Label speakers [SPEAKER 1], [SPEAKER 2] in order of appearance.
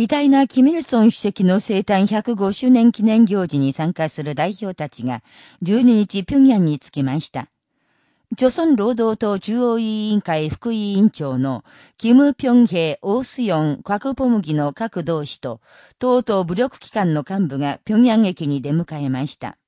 [SPEAKER 1] 偉大なキミルソン主席の生誕105周年記念行事に参加する代表たちが12日平壌に着きました。朝鮮労働党中央委員会副委員長のキム・ピョンヘ、オースヨン、クワクポムギの各同志と、党と武力機関の幹部が平壌駅に出迎えました。